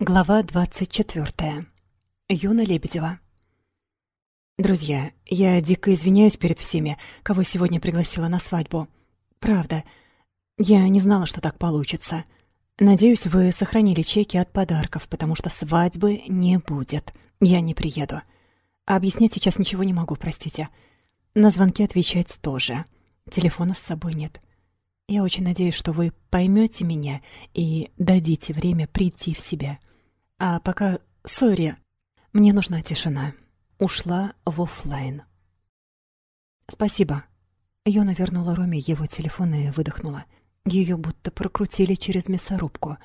Глава 24. Юна Лебедева. Друзья, я дико извиняюсь перед всеми, кого сегодня пригласила на свадьбу. Правда, я не знала, что так получится. Надеюсь, вы сохранили чеки от подарков, потому что свадьбы не будет. Я не приеду. Объяснять сейчас ничего не могу, простите. На звонки отвечать тоже. Телефона с собой нет. Я очень надеюсь, что вы поймете меня и дадите время прийти в себя. А пока, сори, мне нужна тишина. Ушла в офлайн. Спасибо. Йона вернула Роме его телефон и выдохнула. Ее будто прокрутили через мясорубку.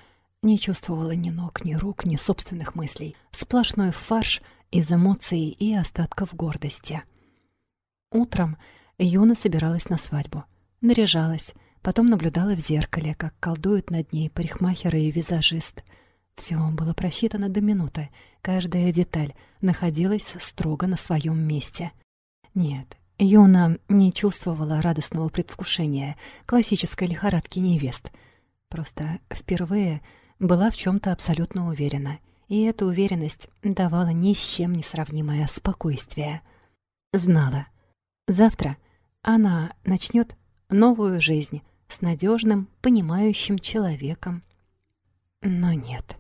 Не чувствовала ни ног, ни рук, ни собственных мыслей. Сплошной фарш из эмоций и остатков гордости. Утром Юна собиралась на свадьбу. Наряжалась, Потом наблюдала в зеркале, как колдуют над ней парикмахер и визажист. Все было просчитано до минуты. Каждая деталь находилась строго на своем месте. Нет, Юна не чувствовала радостного предвкушения, классической лихорадки невест. Просто впервые была в чем то абсолютно уверена. И эта уверенность давала ни с чем не сравнимое спокойствие. Знала. Завтра она начнет новую жизнь с надежным, понимающим человеком. Но нет.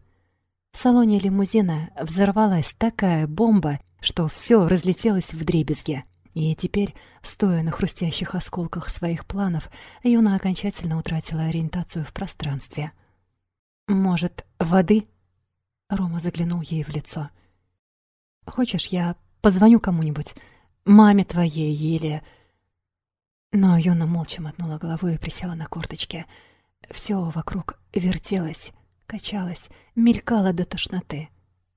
В салоне лимузина взорвалась такая бомба, что все разлетелось в дребезги. И теперь, стоя на хрустящих осколках своих планов, Юна окончательно утратила ориентацию в пространстве. «Может, воды?» Рома заглянул ей в лицо. «Хочешь, я позвоню кому-нибудь? Маме твоей или...» Но Юна молча мотнула головой и присела на корточки. Все вокруг вертелось, качалось, мелькало до тошноты.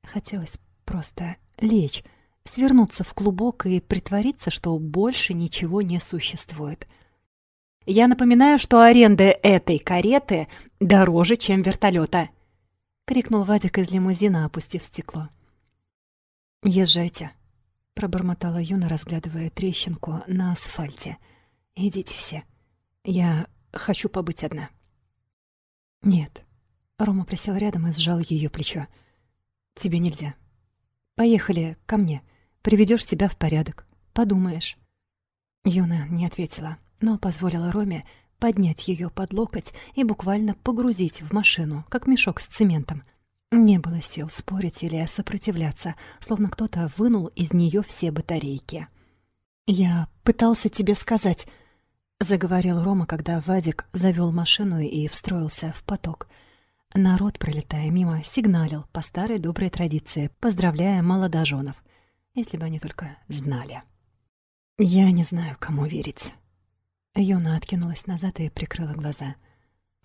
Хотелось просто лечь, свернуться в клубок и притвориться, что больше ничего не существует. «Я напоминаю, что аренда этой кареты дороже, чем вертолета, крикнул Вадик из лимузина, опустив стекло. «Езжайте», — пробормотала Юна, разглядывая трещинку на асфальте — Идите все. Я хочу побыть одна. Нет. Рома присел рядом и сжал ее плечо. Тебе нельзя. Поехали ко мне. Приведешь себя в порядок. Подумаешь. Юна не ответила, но позволила Роме поднять ее под локоть и буквально погрузить в машину, как мешок с цементом. Не было сил спорить или сопротивляться, словно кто-то вынул из нее все батарейки. «Я пытался тебе сказать», заговорил Рома, когда Вадик завёл машину и встроился в поток. Народ, пролетая мимо, сигналил по старой доброй традиции, поздравляя молодоженов, если бы они только знали. «Я не знаю, кому верить». Юна откинулась назад и прикрыла глаза.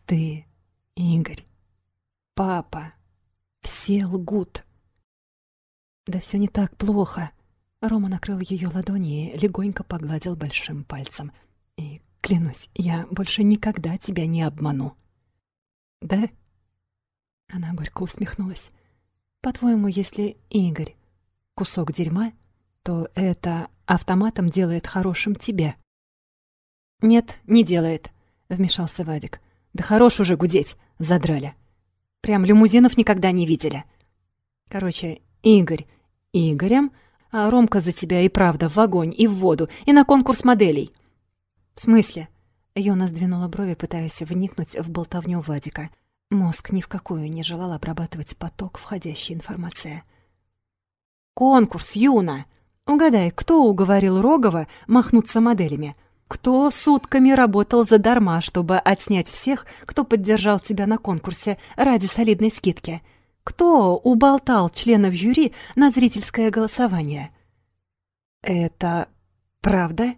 «Ты, Игорь, папа, все лгут». «Да всё не так плохо». Рома накрыл её ладони и легонько погладил большим пальцем. «И Клянусь, я больше никогда тебя не обману. Да? Она горько усмехнулась. По-твоему, если Игорь кусок дерьма, то это автоматом делает хорошим тебя? Нет, не делает, вмешался Вадик. Да хорош уже гудеть, задрали. Прям лимузинов никогда не видели. Короче, Игорь Игорем, а Ромка за тебя и правда в огонь, и в воду, и на конкурс моделей. «В смысле?» Йона сдвинула брови, пытаясь вникнуть в болтовню Вадика. Мозг ни в какую не желал обрабатывать поток входящей информации. «Конкурс, Юна! Угадай, кто уговорил Рогова махнуться моделями? Кто сутками работал задарма, чтобы отснять всех, кто поддержал тебя на конкурсе ради солидной скидки? Кто уболтал членов жюри на зрительское голосование?» «Это правда?»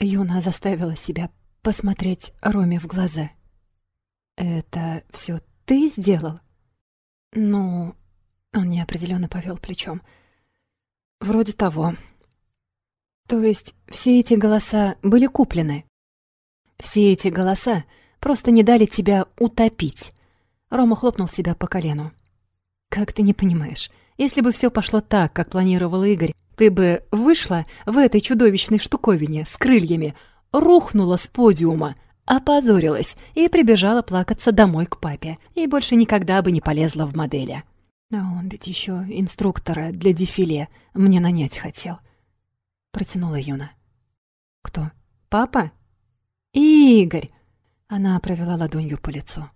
Юна заставила себя посмотреть Роме в глаза. «Это все ты сделал?» «Ну...» Он неопределенно повел плечом. «Вроде того. То есть все эти голоса были куплены? Все эти голоса просто не дали тебя утопить?» Рома хлопнул себя по колену. «Как ты не понимаешь, если бы все пошло так, как планировал Игорь, ты бы вышла в этой чудовищной штуковине с крыльями, рухнула с подиума, опозорилась и прибежала плакаться домой к папе, и больше никогда бы не полезла в модели. А он ведь еще инструктора для дефиле мне нанять хотел. Протянула Юна. Кто? Папа? Игорь! Она провела ладонью по лицу.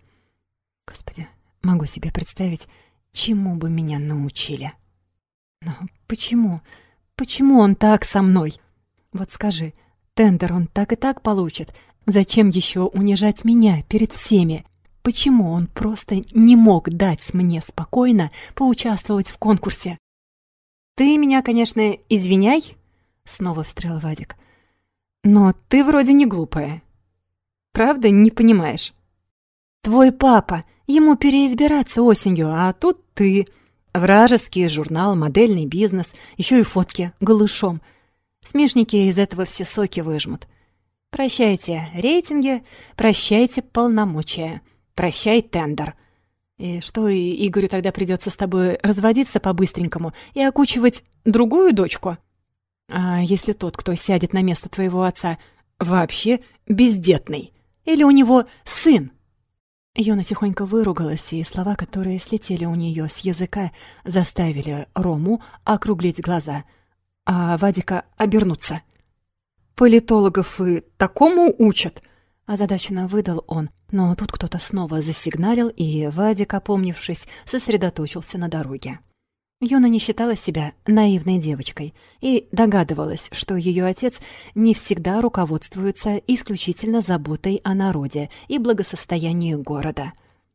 Господи, могу себе представить, чему бы меня научили. Но почему? Почему он так со мной? Вот скажи, тендер он так и так получит. Зачем еще унижать меня перед всеми? Почему он просто не мог дать мне спокойно поучаствовать в конкурсе? «Ты меня, конечно, извиняй», — снова встрял Вадик. «Но ты вроде не глупая. Правда, не понимаешь?» «Твой папа, ему переизбираться осенью, а тут ты. Вражеский журнал, модельный бизнес, еще и фотки голышом. Смешники из этого все соки выжмут. Прощайте рейтинги, прощайте полномочия, прощай тендер. И что, Игорю тогда придется с тобой разводиться по-быстренькому и окучивать другую дочку? А если тот, кто сядет на место твоего отца, вообще бездетный? Или у него сын? Юна тихонько выругалась, и слова, которые слетели у нее с языка, заставили Рому округлить глаза, а Вадика обернуться. «Политологов и такому учат!» Озадаченно выдал он, но тут кто-то снова засигналил, и Вадик, опомнившись, сосредоточился на дороге. Юна не считала себя наивной девочкой и догадывалась, что ее отец не всегда руководствуется исключительно заботой о народе и благосостоянии города.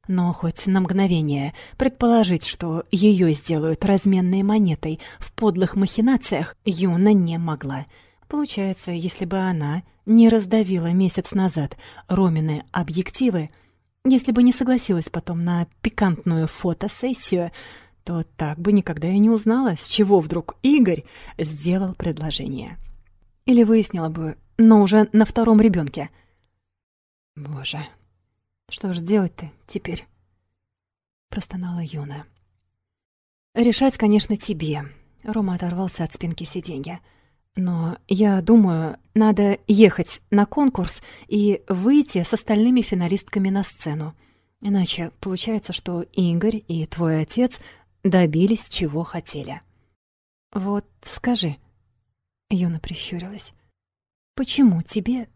Но хоть на мгновение предположить, что ее сделают разменной монетой в подлых махинациях, Юна не могла. Получается, если бы она не раздавила месяц назад Ромины объективы, если бы не согласилась потом на пикантную фотосессию — то так бы никогда и не узнала, с чего вдруг Игорь сделал предложение. Или выяснила бы, но уже на втором ребенке. «Боже, что ж делать-то теперь?» Простонала Юна. «Решать, конечно, тебе». Рома оторвался от спинки сиденья. «Но я думаю, надо ехать на конкурс и выйти с остальными финалистками на сцену. Иначе получается, что Игорь и твой отец добились, чего хотели. «Вот скажи», — Юна прищурилась, «почему тебе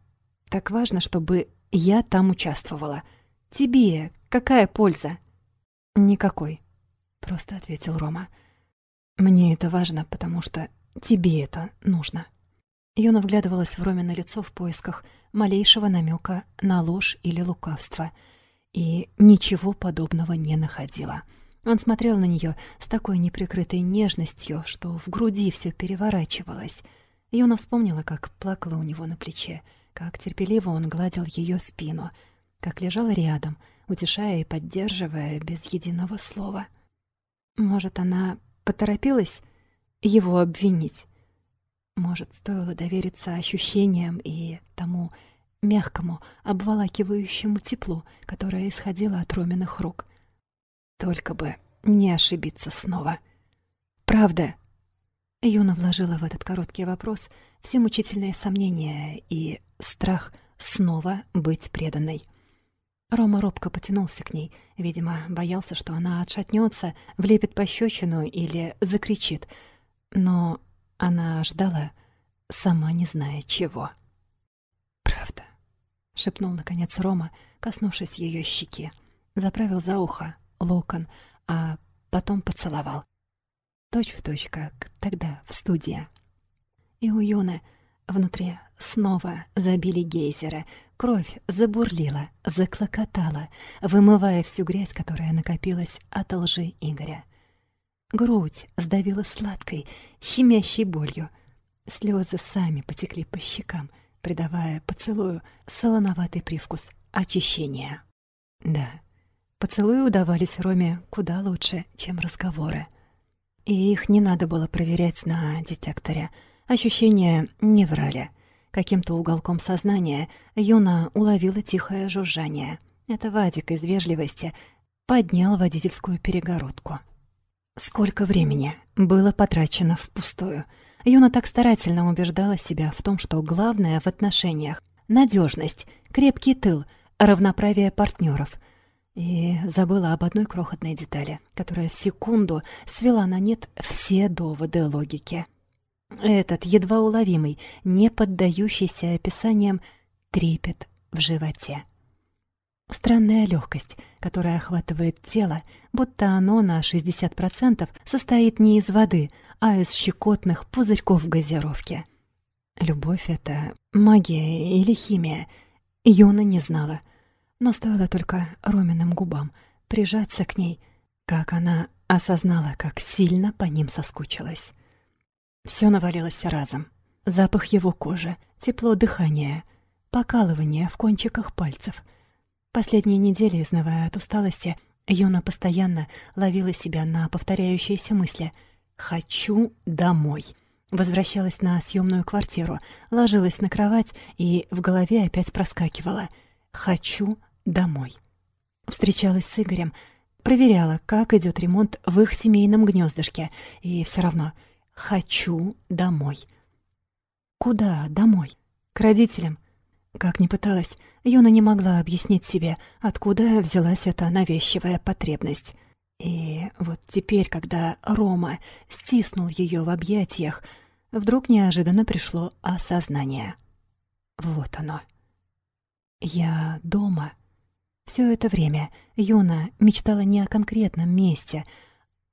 так важно, чтобы я там участвовала? Тебе какая польза?» «Никакой», — просто ответил Рома. «Мне это важно, потому что тебе это нужно». Юна вглядывалась в Роме лицо в поисках малейшего намека на ложь или лукавство и ничего подобного не находила. Он смотрел на нее с такой неприкрытой нежностью, что в груди все переворачивалось. Юна вспомнила, как плакала у него на плече, как терпеливо он гладил ее спину, как лежал рядом, утешая и поддерживая без единого слова. Может, она поторопилась его обвинить? Может, стоило довериться ощущениям и тому мягкому, обволакивающему теплу, которое исходило от Роминых рук — только бы не ошибиться снова. Правда? Юна вложила в этот короткий вопрос все мучительные сомнения и страх снова быть преданной. Рома робко потянулся к ней, видимо, боялся, что она отшатнется, влепит пощечину или закричит. Но она ждала, сама не зная чего. «Правда», — шепнул наконец Рома, коснувшись ее щеки, заправил за ухо, локон, а потом поцеловал. Точь в точь, как тогда в студии. И у Юны внутри снова забили гейзеры, кровь забурлила, заклокотала, вымывая всю грязь, которая накопилась от лжи Игоря. Грудь сдавила сладкой, щемящей болью. Слезы сами потекли по щекам, придавая поцелую солоноватый привкус очищения. Да, Поцелуи удавались Роме куда лучше, чем разговоры. И их не надо было проверять на детекторе. Ощущения не врали. Каким-то уголком сознания Юна уловила тихое жужжание. Это Вадик из вежливости поднял водительскую перегородку. Сколько времени было потрачено впустую. Юна так старательно убеждала себя в том, что главное в отношениях надежность, крепкий тыл, равноправие партнеров. И забыла об одной крохотной детали, которая в секунду свела на нет все доводы логики. Этот едва уловимый, не поддающийся описаниям трепет в животе. Странная легкость, которая охватывает тело, будто оно на 60% состоит не из воды, а из щекотных пузырьков газировки. Любовь — это магия или химия? Юна не знала. Но стоило только Роминым губам прижаться к ней, как она осознала, как сильно по ним соскучилась. Все навалилось разом. Запах его кожи, тепло дыхания, покалывание в кончиках пальцев — Последние недели, изнывая от усталости, Юна постоянно ловила себя на повторяющиеся мысли «хочу домой». Возвращалась на съемную квартиру, ложилась на кровать и в голове опять проскакивала «хочу домой». Встречалась с Игорем, проверяла, как идет ремонт в их семейном гнездышке, и все равно «хочу домой». Куда домой? К родителям? Как ни пыталась, Юна не могла объяснить себе, откуда взялась эта навязчивая потребность. И вот теперь, когда Рома стиснул ее в объятиях, вдруг неожиданно пришло осознание. Вот оно. «Я дома». Все это время Юна мечтала не о конкретном месте,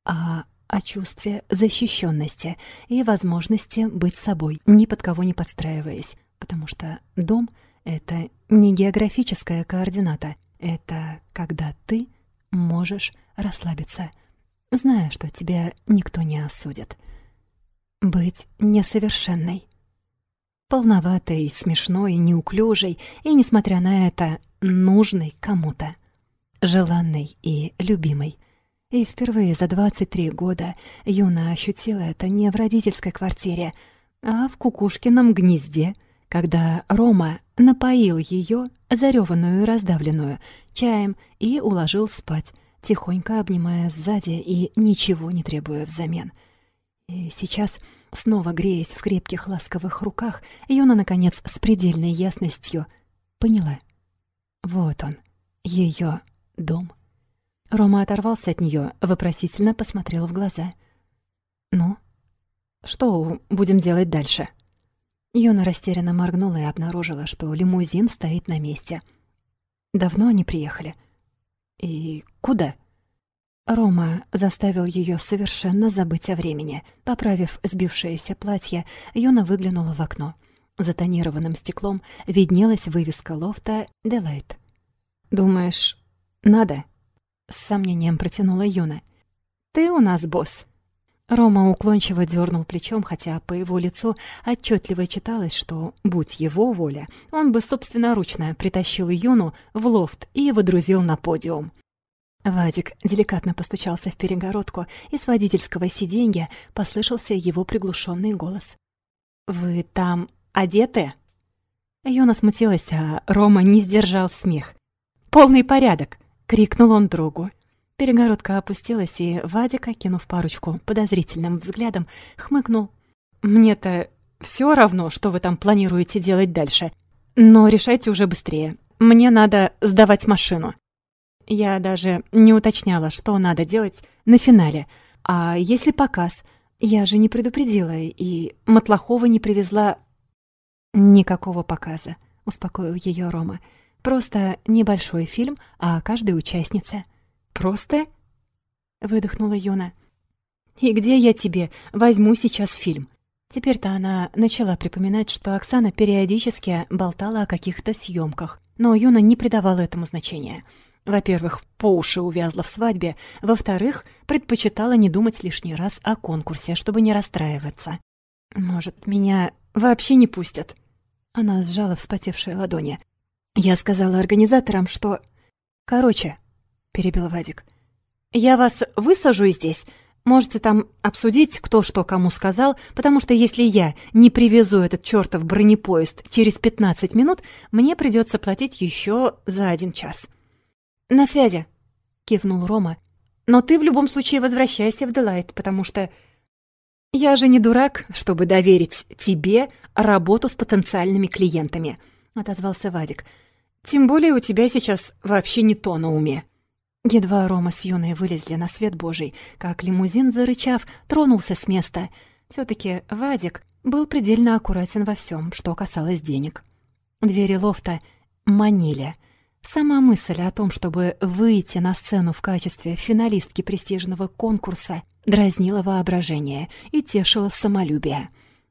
а о чувстве защищенности и возможности быть собой, ни под кого не подстраиваясь, потому что дом — это не географическая координата. Это когда ты можешь расслабиться, зная, что тебя никто не осудит. Быть несовершенной. Полноватой, смешной, неуклюжей и, несмотря на это, нужной кому-то. Желанной и любимой. И впервые за 23 года Юна ощутила это не в родительской квартире, а в кукушкином гнезде, когда Рома напоил ее, зареванную и раздавленную, чаем и уложил спать, тихонько обнимая сзади и ничего не требуя взамен. И сейчас, снова греясь в крепких ласковых руках, Юна, наконец, с предельной ясностью поняла. Вот он, ее дом. Рома оторвался от нее, вопросительно посмотрел в глаза. «Ну, что будем делать дальше?» Юна растерянно моргнула и обнаружила, что лимузин стоит на месте. Давно они приехали? И куда? Рома заставил ее совершенно забыть о времени. Поправив сбившееся платье, Юна выглянула в окно. За тонированным стеклом виднелась вывеска лофта «Делайт». «Думаешь, надо?» — с сомнением протянула Юна. «Ты у нас босс», Рома уклончиво дернул плечом, хотя по его лицу отчетливо читалось, что, будь его воля, он бы собственноручно притащил Юну в лофт и водрузил на подиум. Вадик деликатно постучался в перегородку, и с водительского сиденья послышался его приглушенный голос. «Вы там одеты?» Юна смутилась, а Рома не сдержал смех. «Полный порядок!» — крикнул он другу. Перегородка опустилась, и Вадик, окинув парочку подозрительным взглядом, хмыкнул. «Мне-то все равно, что вы там планируете делать дальше. Но решайте уже быстрее. Мне надо сдавать машину». Я даже не уточняла, что надо делать на финале. А если показ? Я же не предупредила, и Матлахова не привезла... «Никакого показа», — успокоил ее Рома. «Просто небольшой фильм о каждой участнице». «Просто?» — выдохнула Юна. «И где я тебе возьму сейчас фильм?» Теперь-то она начала припоминать, что Оксана периодически болтала о каких-то съемках, но Юна не придавала этому значения. Во-первых, по уши увязла в свадьбе, во-вторых, предпочитала не думать лишний раз о конкурсе, чтобы не расстраиваться. «Может, меня вообще не пустят?» Она сжала вспотевшие ладони. «Я сказала организаторам, что...» «Короче, перебил Вадик. «Я вас высажу здесь. Можете там обсудить, кто что кому сказал, потому что если я не привезу этот чертов бронепоезд через 15 минут, мне придется платить еще за один час». «На связи», — кивнул Рома. «Но ты в любом случае возвращайся в Делайт, потому что...» «Я же не дурак, чтобы доверить тебе работу с потенциальными клиентами. — отозвался Вадик. «Тем более у тебя сейчас вообще не то на уме». Едва Рома с Юной вылезли на свет Божий, как лимузин, зарычав, тронулся с места. все таки Вадик был предельно аккуратен во всем, что касалось денег. Двери лофта манили. Сама мысль о том, чтобы выйти на сцену в качестве финалистки престижного конкурса, дразнила воображение и тешила самолюбие.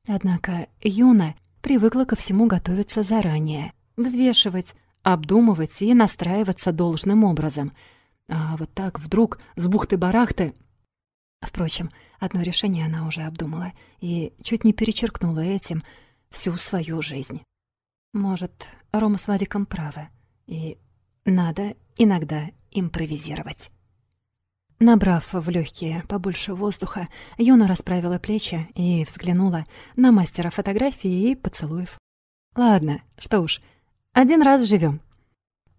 Однако Юна привыкла ко всему готовиться заранее, взвешивать, обдумывать и настраиваться должным образом — а вот так вдруг с бухты-барахты... Впрочем, одно решение она уже обдумала и чуть не перечеркнула этим всю свою жизнь. Может, Рома с Вадиком правы, и надо иногда импровизировать. Набрав в легкие побольше воздуха, Юна расправила плечи и взглянула на мастера фотографии и поцелуев. «Ладно, что уж, один раз живем.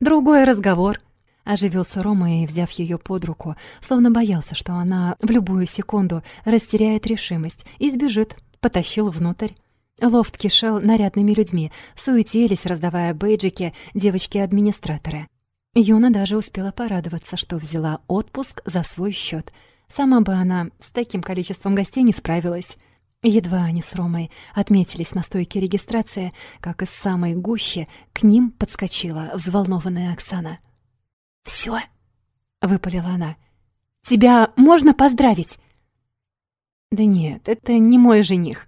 Другой разговор — Оживился Рома и, взяв ее под руку, словно боялся, что она в любую секунду растеряет решимость и сбежит, потащил внутрь. Лофт кишел нарядными людьми, суетились, раздавая бейджики девочки-администраторы. Юна даже успела порадоваться, что взяла отпуск за свой счет. Сама бы она с таким количеством гостей не справилась. Едва они с Ромой отметились на стойке регистрации, как из самой гущи к ним подскочила взволнованная Оксана — «Всё?» — выпалила она. «Тебя можно поздравить?» «Да нет, это не мой жених».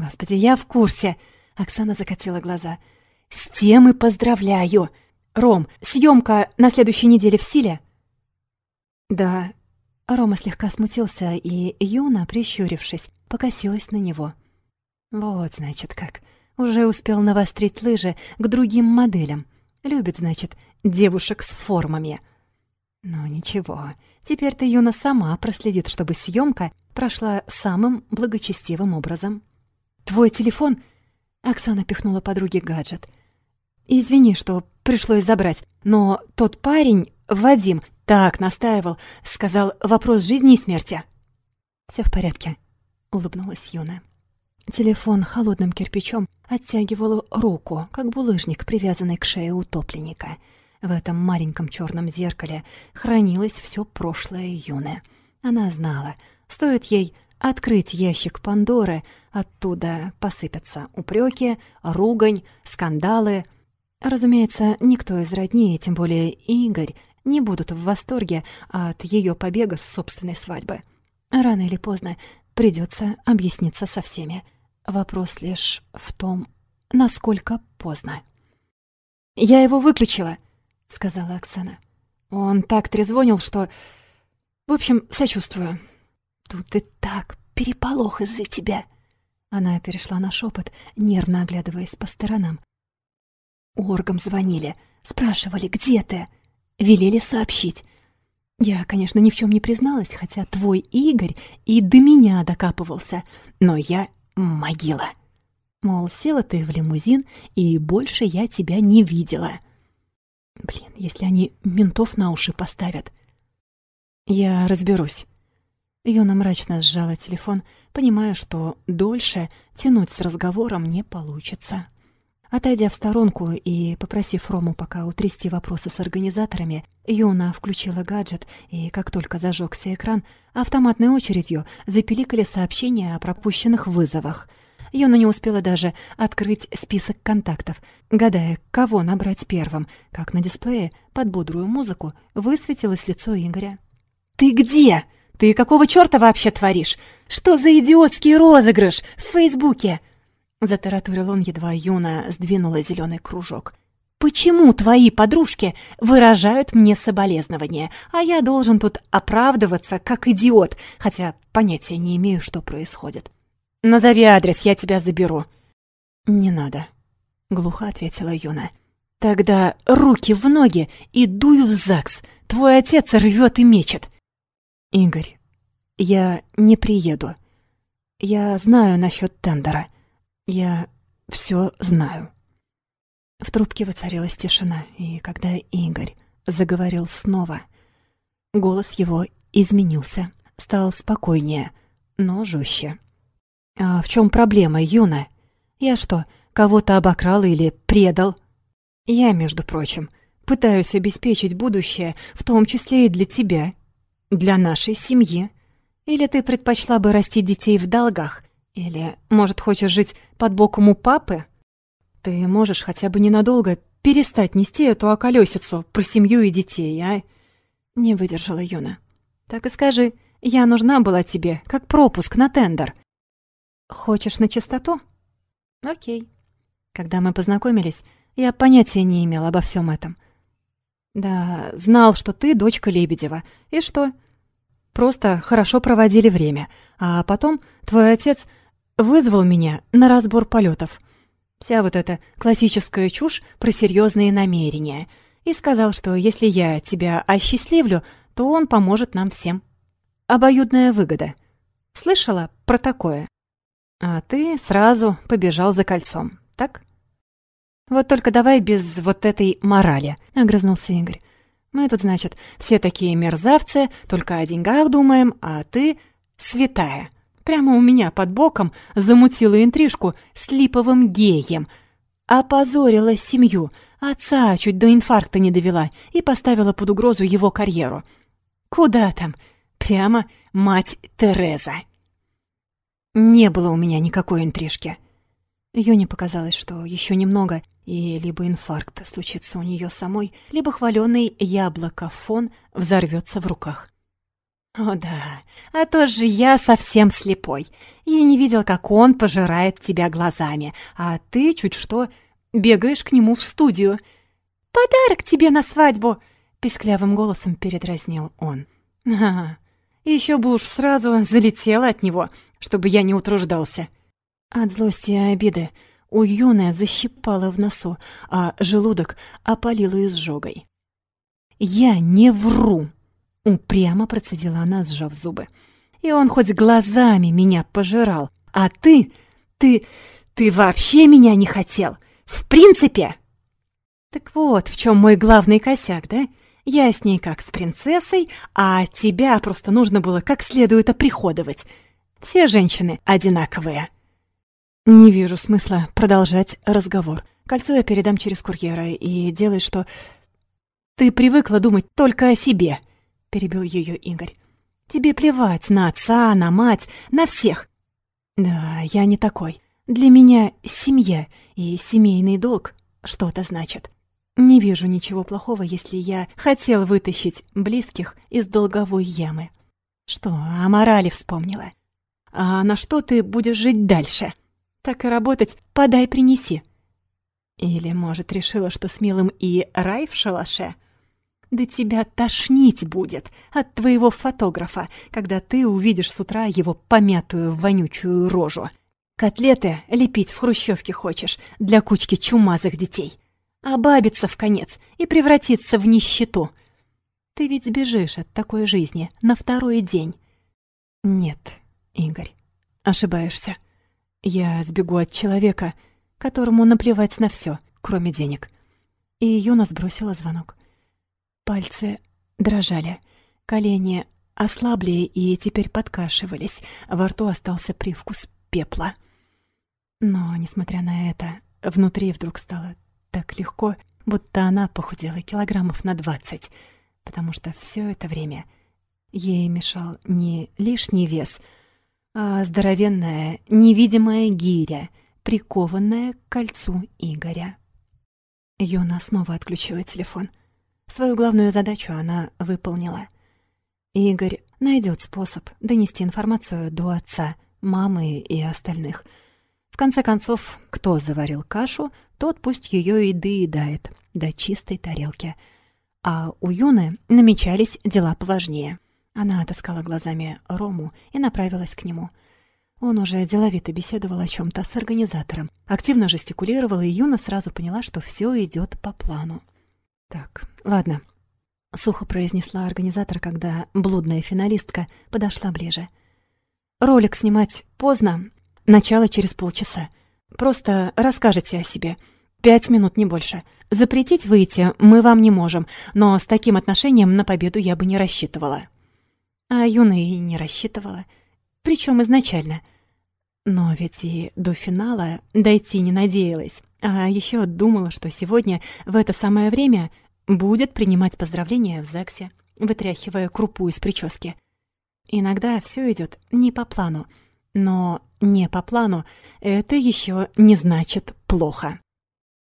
«Господи, я в курсе!» — Оксана закатила глаза. «С тем и поздравляю! Ром, съемка на следующей неделе в силе?» «Да». Рома слегка смутился, и Юна, прищурившись, покосилась на него. «Вот, значит, как. Уже успел навострить лыжи к другим моделям. Любит, значит, девушек с формами. Но ничего, теперь ты, Юна, сама проследит, чтобы съемка прошла самым благочестивым образом. «Твой телефон?» Оксана пихнула подруге гаджет. «Извини, что пришлось забрать, но тот парень, Вадим, так настаивал, сказал вопрос жизни и смерти». Все в порядке», — улыбнулась Юна. Телефон холодным кирпичом оттягивал руку, как булыжник, привязанный к шее утопленника. В этом маленьком черном зеркале хранилось все прошлое Юны. Она знала, стоит ей открыть ящик Пандоры, оттуда посыпятся упреки, ругань, скандалы. Разумеется, никто из родней, тем более Игорь, не будут в восторге от ее побега с собственной свадьбы. Рано или поздно придется объясниться со всеми. Вопрос лишь в том, насколько поздно. «Я его выключила», — сказала Оксана. «Он так трезвонил, что... В общем, сочувствую». «Тут и так переполох из-за тебя». Она перешла на шепот, нервно оглядываясь по сторонам. Оргам звонили, спрашивали, где ты. Велели сообщить. Я, конечно, ни в чем не призналась, хотя твой Игорь и до меня докапывался, но я могила. Мол, села ты в лимузин, и больше я тебя не видела. Блин, если они ментов на уши поставят. Я разберусь. Юна мрачно сжала телефон, понимая, что дольше тянуть с разговором не получится. Отойдя в сторонку и попросив Рому пока утрясти вопросы с организаторами, Юна включила гаджет, и как только зажегся экран, автоматной очередью запиликали сообщения о пропущенных вызовах. Юна не успела даже открыть список контактов, гадая, кого набрать первым, как на дисплее под бодрую музыку высветилось лицо Игоря. «Ты где? Ты какого чёрта вообще творишь? Что за идиотский розыгрыш в Фейсбуке?» Затараторил он, едва Юна сдвинула зеленый кружок. «Почему твои подружки выражают мне соболезнования, а я должен тут оправдываться как идиот, хотя понятия не имею, что происходит? Назови адрес, я тебя заберу». «Не надо», — глухо ответила Юна. «Тогда руки в ноги и дую в ЗАГС. Твой отец рвет и мечет». «Игорь, я не приеду. Я знаю насчет тендера». Я все знаю. В трубке воцарилась тишина, и когда Игорь заговорил снова, голос его изменился, стал спокойнее, но жестче. «А в чем проблема, Юна? Я что, кого-то обокрал или предал. Я, между прочим, пытаюсь обеспечить будущее, в том числе и для тебя, для нашей семьи. Или ты предпочла бы растить детей в долгах? Или, может, хочешь жить под боком у папы? Ты можешь хотя бы ненадолго перестать нести эту околесицу про семью и детей, а?» Не выдержала Юна. «Так и скажи, я нужна была тебе, как пропуск на тендер. Хочешь на чистоту? Окей. Когда мы познакомились, я понятия не имел обо всем этом. Да, знал, что ты дочка Лебедева. И что? Просто хорошо проводили время. А потом твой отец вызвал меня на разбор полетов. Вся вот эта классическая чушь про серьезные намерения. И сказал, что если я тебя осчастливлю, то он поможет нам всем. Обоюдная выгода. Слышала про такое? А ты сразу побежал за кольцом, так? Вот только давай без вот этой морали, огрызнулся Игорь. Мы тут, значит, все такие мерзавцы, только о деньгах думаем, а ты святая. Прямо у меня под боком замутила интрижку с липовым геем. Опозорила семью, отца чуть до инфаркта не довела и поставила под угрозу его карьеру. Куда там? Прямо мать Тереза. Не было у меня никакой интрижки. Юне показалось, что еще немного, и либо инфаркт случится у нее самой, либо хваленый яблоко-фон взорвется в руках. «О да, а то же я совсем слепой. Я не видел, как он пожирает тебя глазами, а ты чуть что бегаешь к нему в студию. Подарок тебе на свадьбу!» — писклявым голосом передразнил он. «Ага, еще бы уж сразу залетела от него, чтобы я не утруждался. От злости и обиды у Юны защипала в носу, а желудок опалило изжогой. «Я не вру!» — упрямо процедила она, сжав зубы. «И он хоть глазами меня пожирал, а ты, ты, ты вообще меня не хотел! В принципе!» «Так вот, в чем мой главный косяк, да?» Я с ней как с принцессой, а тебя просто нужно было как следует оприходовать. Все женщины одинаковые. Не вижу смысла продолжать разговор. Кольцо я передам через курьера и делай, что... Ты привыкла думать только о себе, перебил ее Игорь. Тебе плевать на отца, на мать, на всех. Да, я не такой. Для меня семья и семейный долг что-то значит. Не вижу ничего плохого, если я хотел вытащить близких из долговой ямы. Что, о морали вспомнила? А на что ты будешь жить дальше? Так и работать «подай-принеси». Или, может, решила, что с милым и рай в шалаше? Да тебя тошнить будет от твоего фотографа, когда ты увидишь с утра его помятую вонючую рожу. Котлеты лепить в хрущевке хочешь для кучки чумазых детей обабиться в конец и превратиться в нищету. Ты ведь сбежишь от такой жизни на второй день. Нет, Игорь, ошибаешься. Я сбегу от человека, которому наплевать на все, кроме денег. И Юна сбросила звонок. Пальцы дрожали, колени ослабли и теперь подкашивались, во рту остался привкус пепла. Но, несмотря на это, внутри вдруг стало так легко, будто она похудела килограммов на двадцать, потому что все это время ей мешал не лишний вес, а здоровенная невидимая гиря, прикованная к кольцу Игоря. Юна снова отключила телефон. Свою главную задачу она выполнила. Игорь найдет способ донести информацию до отца, мамы и остальных — в конце концов, кто заварил кашу, тот пусть ее и доедает до чистой тарелки. А у Юны намечались дела поважнее. Она отыскала глазами Рому и направилась к нему. Он уже деловито беседовал о чем то с организатором, активно жестикулировал, и Юна сразу поняла, что все идет по плану. «Так, ладно», — сухо произнесла организатор, когда блудная финалистка подошла ближе. «Ролик снимать поздно, Начало через полчаса. Просто расскажете о себе. Пять минут, не больше. Запретить выйти мы вам не можем, но с таким отношением на победу я бы не рассчитывала». А Юна и не рассчитывала. Причем изначально. Но ведь и до финала дойти не надеялась. А еще думала, что сегодня в это самое время будет принимать поздравления в ЗАГСе, вытряхивая крупу из прически. Иногда все идет не по плану, но не по плану это еще не значит плохо.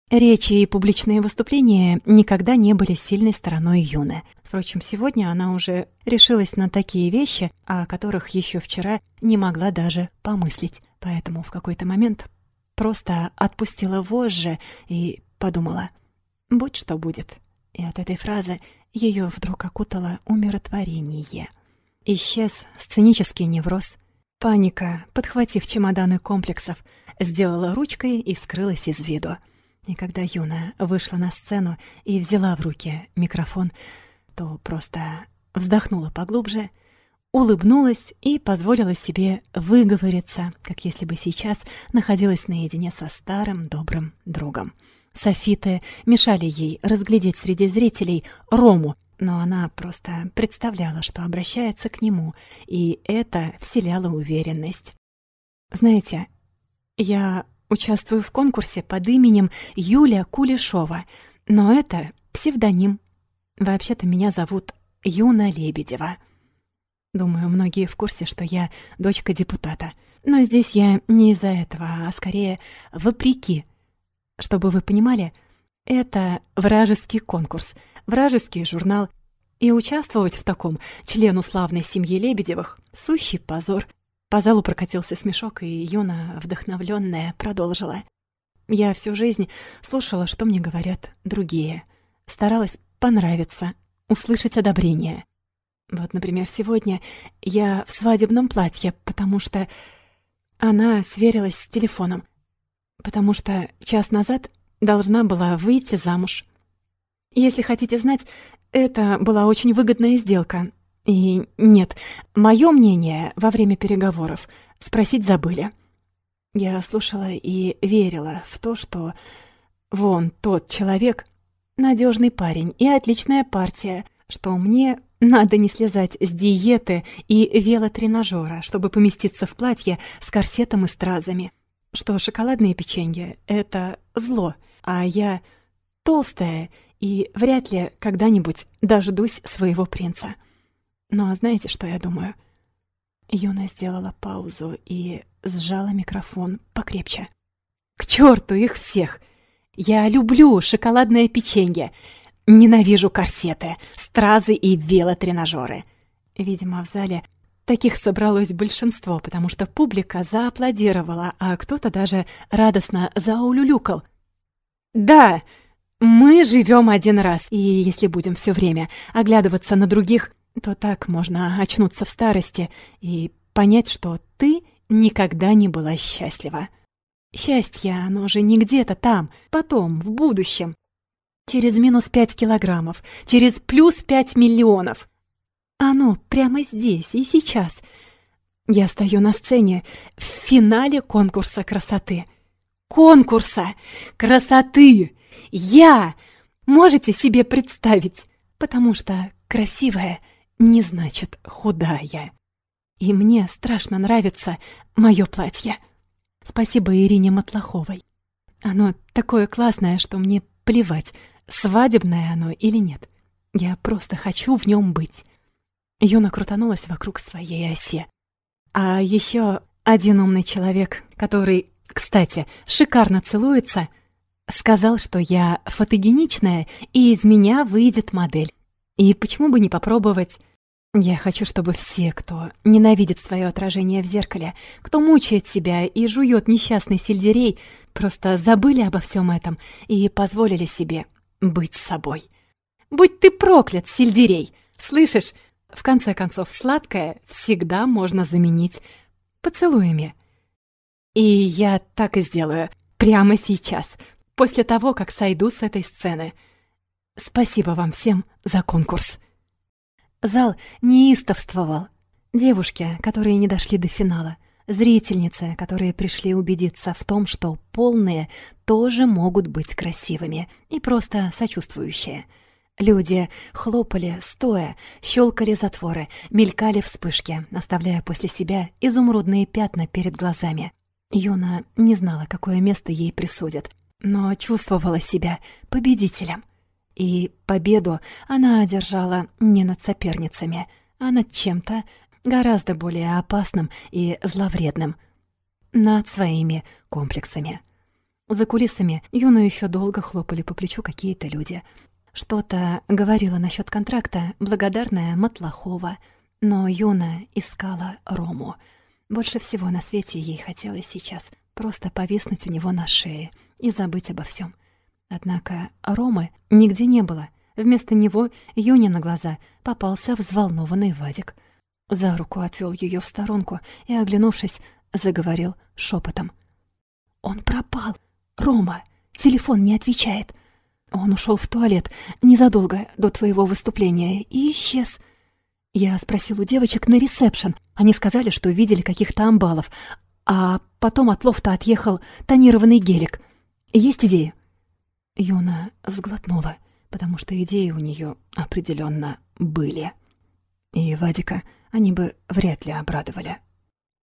Речи и публичные выступления никогда не были сильной стороной Юны. Впрочем, сегодня она уже решилась на такие вещи, о которых еще вчера не могла даже помыслить. Поэтому в какой-то момент просто отпустила вожжи и подумала «будь что будет». И от этой фразы ее вдруг окутало умиротворение. Исчез сценический невроз. Паника, подхватив чемоданы комплексов, сделала ручкой и скрылась из виду. И когда Юна вышла на сцену и взяла в руки микрофон, то просто вздохнула поглубже, улыбнулась и позволила себе выговориться, как если бы сейчас находилась наедине со старым добрым другом. Софиты мешали ей разглядеть среди зрителей Рому, но она просто представляла, что обращается к нему, и это вселяло уверенность. «Знаете, я Участвую в конкурсе под именем Юлия Кулешова, но это псевдоним. Вообще-то меня зовут Юна Лебедева. Думаю, многие в курсе, что я дочка депутата. Но здесь я не из-за этого, а скорее вопреки. Чтобы вы понимали, это вражеский конкурс, вражеский журнал, и участвовать в таком члену славной семьи Лебедевых — сущий позор. По залу прокатился смешок, и Юна, вдохновленная, продолжила. Я всю жизнь слушала, что мне говорят другие. Старалась понравиться, услышать одобрение. Вот, например, сегодня я в свадебном платье, потому что она сверилась с телефоном, потому что час назад должна была выйти замуж. Если хотите знать, это была очень выгодная сделка, и нет, мое мнение во время переговоров спросить забыли. Я слушала и верила в то, что вон тот человек надежный парень и отличная партия, что мне надо не слезать с диеты и велотренажера, чтобы поместиться в платье с корсетом и стразами, что шоколадные печенья — это зло, а я толстая и вряд ли когда-нибудь дождусь своего принца. Но знаете, что я думаю? Юна сделала паузу и сжала микрофон покрепче. К черту их всех! Я люблю шоколадное печенье. Ненавижу корсеты, стразы и велотренажеры. Видимо, в зале таких собралось большинство, потому что публика зааплодировала, а кто-то даже радостно заулюлюкал. «Да, мы живем один раз, и если будем все время оглядываться на других, то так можно очнуться в старости и понять, что ты никогда не была счастлива. Счастье, оно же не где-то там, потом, в будущем. Через минус пять килограммов, через плюс пять миллионов. Оно прямо здесь и сейчас. Я стою на сцене в финале конкурса красоты. Конкурса красоты! Я! Можете себе представить? Потому что красивая — не значит худая. И мне страшно нравится мое платье. Спасибо Ирине Матлаховой. Оно такое классное, что мне плевать, свадебное оно или нет. Я просто хочу в нем быть. Юна крутанулась вокруг своей оси. А еще один умный человек, который, кстати, шикарно целуется, сказал, что я фотогеничная, и из меня выйдет модель. И почему бы не попробовать я хочу, чтобы все, кто ненавидит свое отражение в зеркале, кто мучает себя и жует несчастный сельдерей, просто забыли обо всем этом и позволили себе быть собой. Будь ты проклят, сельдерей! Слышишь? В конце концов, сладкое всегда можно заменить поцелуями. И я так и сделаю прямо сейчас, после того, как сойду с этой сцены. Спасибо вам всем за конкурс. Зал неистовствовал. Девушки, которые не дошли до финала, зрительницы, которые пришли убедиться в том, что полные тоже могут быть красивыми и просто сочувствующие. Люди хлопали стоя, щелкали затворы, мелькали вспышки, оставляя после себя изумрудные пятна перед глазами. Юна не знала, какое место ей присудят, но чувствовала себя победителем. И победу она одержала не над соперницами, а над чем-то гораздо более опасным и зловредным — над своими комплексами. За кулисами Юну еще долго хлопали по плечу какие-то люди. Что-то говорила насчет контракта благодарная Матлахова, но Юна искала Рому. Больше всего на свете ей хотелось сейчас просто повиснуть у него на шее и забыть обо всем. Однако Ромы нигде не было. Вместо него Юне на глаза попался взволнованный Вадик. За руку отвел ее в сторонку и, оглянувшись, заговорил шепотом. «Он пропал! Рома! Телефон не отвечает! Он ушел в туалет незадолго до твоего выступления и исчез!» Я спросил у девочек на ресепшн. Они сказали, что видели каких-то амбалов, а потом от лофта отъехал тонированный гелик. Есть идеи?» Юна сглотнула, потому что идеи у нее определенно были. И Вадика они бы вряд ли обрадовали.